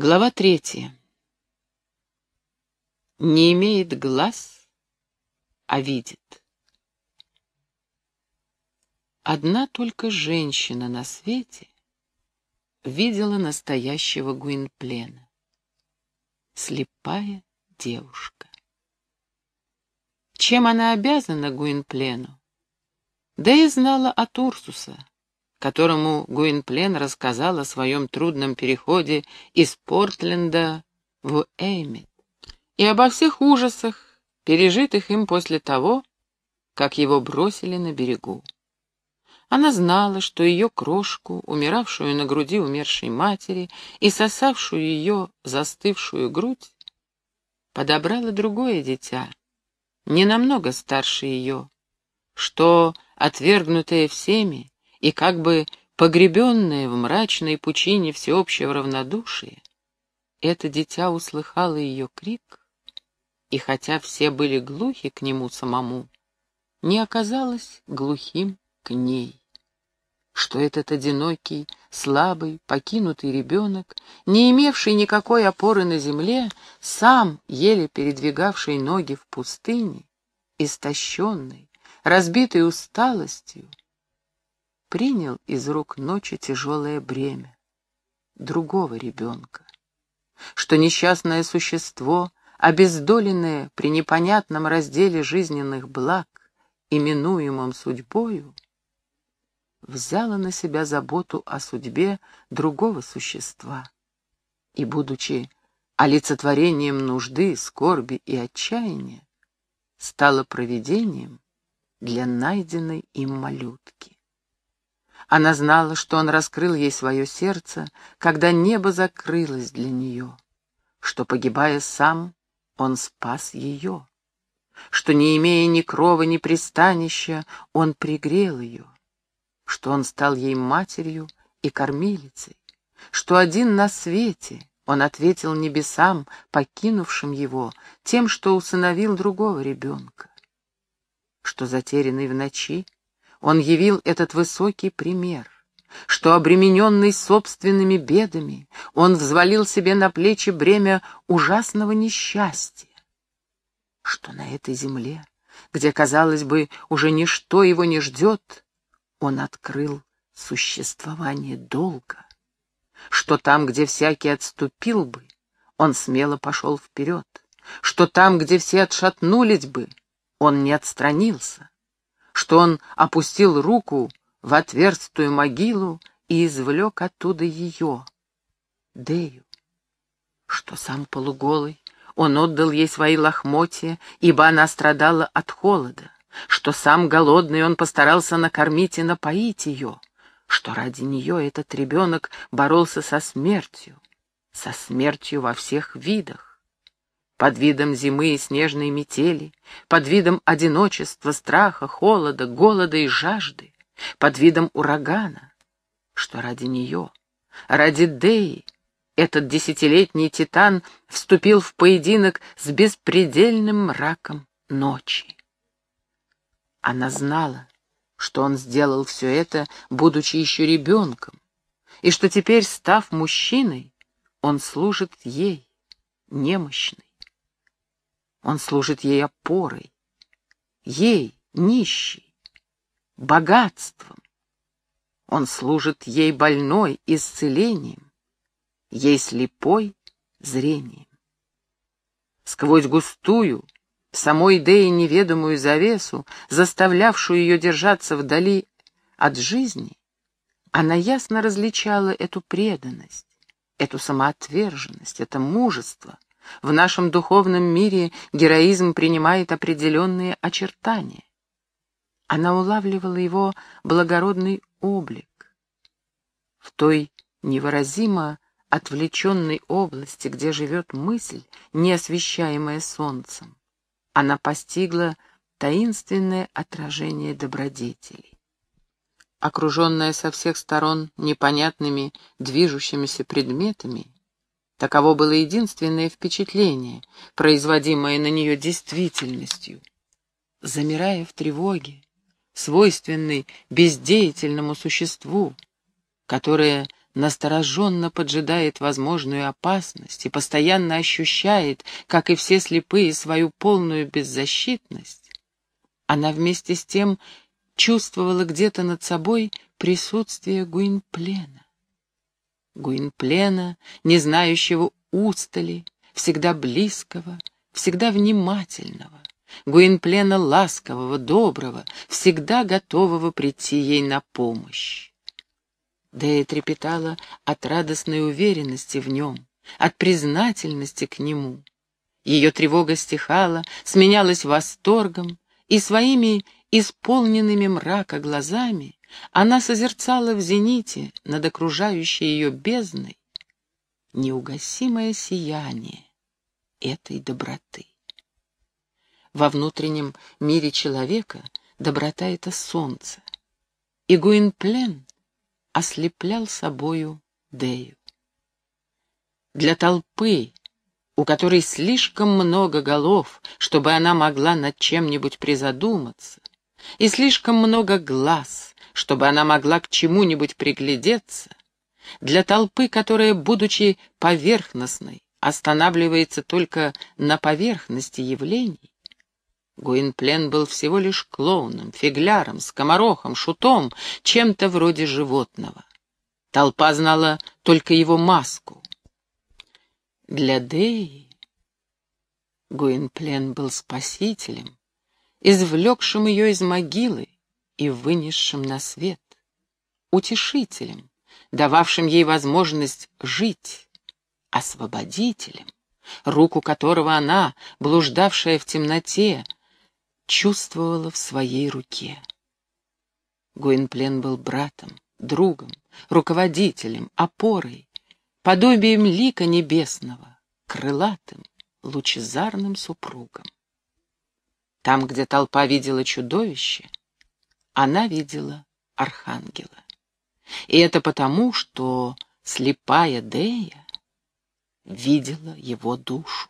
Глава третья. Не имеет глаз, а видит. Одна только женщина на свете видела настоящего Гуинплена. Слепая девушка. Чем она обязана Гуинплену? Да и знала от Урсуса, которому Гуинплен рассказал о своем трудном переходе из Портленда в Эймит и обо всех ужасах, пережитых им после того, как его бросили на берегу. Она знала, что ее крошку, умиравшую на груди умершей матери и сосавшую ее застывшую грудь, подобрало другое дитя, не намного старше ее, что, отвергнутое всеми, и как бы погребенное в мрачной пучине всеобщего равнодушия, это дитя услыхало ее крик, и хотя все были глухи к нему самому, не оказалось глухим к ней. Что этот одинокий, слабый, покинутый ребенок, не имевший никакой опоры на земле, сам, еле передвигавший ноги в пустыне, истощенный, разбитый усталостью, принял из рук ночи тяжелое бремя другого ребенка, что несчастное существо, обездоленное при непонятном разделе жизненных благ, именуемом судьбою, взяло на себя заботу о судьбе другого существа и, будучи олицетворением нужды, скорби и отчаяния, стало провидением для найденной им малютки. Она знала, что он раскрыл ей свое сердце, когда небо закрылось для нее, что, погибая сам, он спас ее, что, не имея ни крова, ни пристанища, он пригрел ее, что он стал ей матерью и кормилицей, что один на свете он ответил небесам, покинувшим его, тем, что усыновил другого ребенка, что, затерянный в ночи, он явил этот высокий пример, что, обремененный собственными бедами, он взвалил себе на плечи бремя ужасного несчастья, что на этой земле, где, казалось бы, уже ничто его не ждет, он открыл существование долга, что там, где всякий отступил бы, он смело пошел вперед, что там, где все отшатнулись бы, он не отстранился, что он опустил руку в отверстую могилу и извлек оттуда ее, Дею, что сам полуголый он отдал ей свои лохмотья, ибо она страдала от холода, что сам голодный он постарался накормить и напоить ее, что ради нее этот ребенок боролся со смертью, со смертью во всех видах, под видом зимы и снежной метели, под видом одиночества, страха, холода, голода и жажды, под видом урагана, что ради нее, ради Деи, этот десятилетний титан вступил в поединок с беспредельным мраком ночи. Она знала, что он сделал все это, будучи еще ребенком, и что теперь, став мужчиной, он служит ей, немощной. Он служит ей опорой, ей, нищей, богатством. Он служит ей больной исцелением, ей слепой зрением. Сквозь густую, самой идее неведомую завесу, заставлявшую ее держаться вдали от жизни, она ясно различала эту преданность, эту самоотверженность, это мужество, в нашем духовном мире героизм принимает определенные очертания. Она улавливала его благородный облик. В той невыразимо отвлеченной области, где живет мысль, не освещаемая солнцем, она постигла таинственное отражение добродетелей. Окруженная со всех сторон непонятными движущимися предметами, Таково было единственное впечатление, производимое на нее действительностью. Замирая в тревоге, свойственной бездеятельному существу, которое настороженно поджидает возможную опасность и постоянно ощущает, как и все слепые, свою полную беззащитность, она вместе с тем чувствовала где-то над собой присутствие Гуинплена. Гуинплена, не знающего устали, всегда близкого, всегда внимательного, Гуинплена ласкового, доброго, всегда готового прийти ей на помощь. Дэя трепетала от радостной уверенности в нем, от признательности к нему. Ее тревога стихала, сменялась восторгом, и своими исполненными мрака глазами она созерцала в зените над окружающей ее бездной неугасимое сияние этой доброты. Во внутреннем мире человека доброта — это солнце, и Гуинплен ослеплял собою Дею. Для толпы, у которой слишком много голов, чтобы она могла над чем-нибудь призадуматься, и слишком много глаз, чтобы она могла к чему-нибудь приглядеться, для толпы, которая, будучи поверхностной, останавливается только на поверхности явлений, Гуинплен был всего лишь клоуном, фигляром, скоморохом, шутом, чем-то вроде животного. Толпа знала только его маску. Для Деи Гуинплен был спасителем, извлекшим ее из могилы и вынесшим на свет, утешителем, дававшим ей возможность жить, освободителем, руку которого она, блуждавшая в темноте, чувствовала в своей руке. Гуинплен был братом, другом, руководителем, опорой, подобием лика небесного, крылатым, лучезарным супругом. Там, где толпа видела чудовище, она видела архангела. И это потому, что слепая Дея видела его душу.